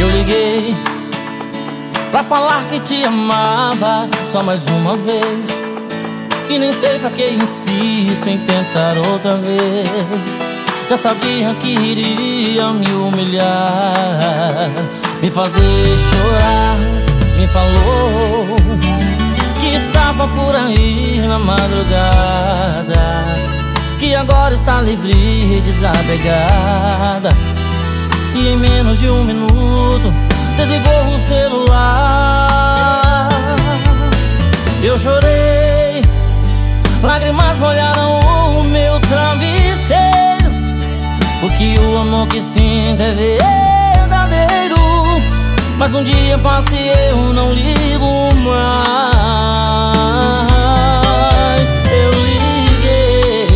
요리게 Pra falar que te amava só mais uma vez. E nem sei pra que insisto em tentar outra vez. Já sabia que iria me humilhar. Me fazer chorar Me falou Que estava por aí na madrugada. Que agora está livre e desapegada E em menos de um minuto lágrimas molharam o meu travesseiro. Porque o amor que sinto é verdadeiro. Mas um dia passe eu não ligo mais. Eu liguei,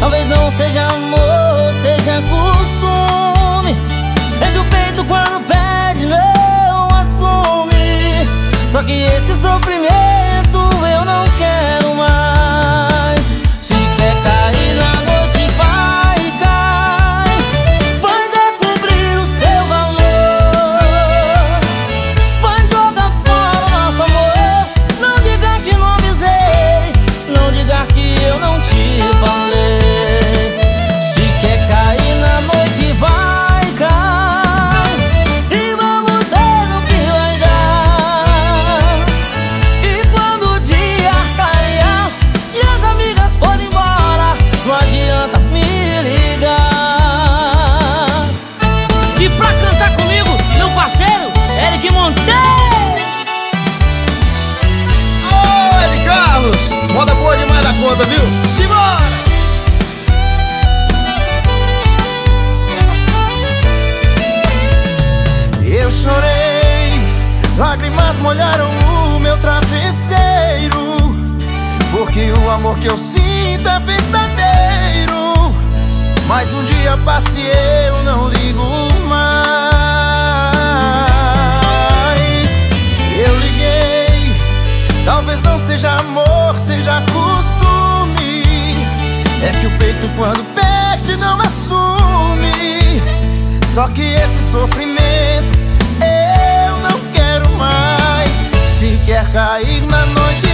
talvez não seja amor, seja costume. Entre o peito quando pede não assume. Só que esse sofrimento E pra cantar comigo, meu parceiro, Eric Monteiro Ô, Ed Carlos! Moda boa demais da conta, viu? Simbora! Eu chorei, lágrimas molharam o meu travesseiro. Porque o amor que eu sinto é verdadeiro. Mas um dia passe eu não Seja amor, seja costume. É que o peito quando perde não assume. Só que esse sofrimento eu não quero mais. Se quer cair na noite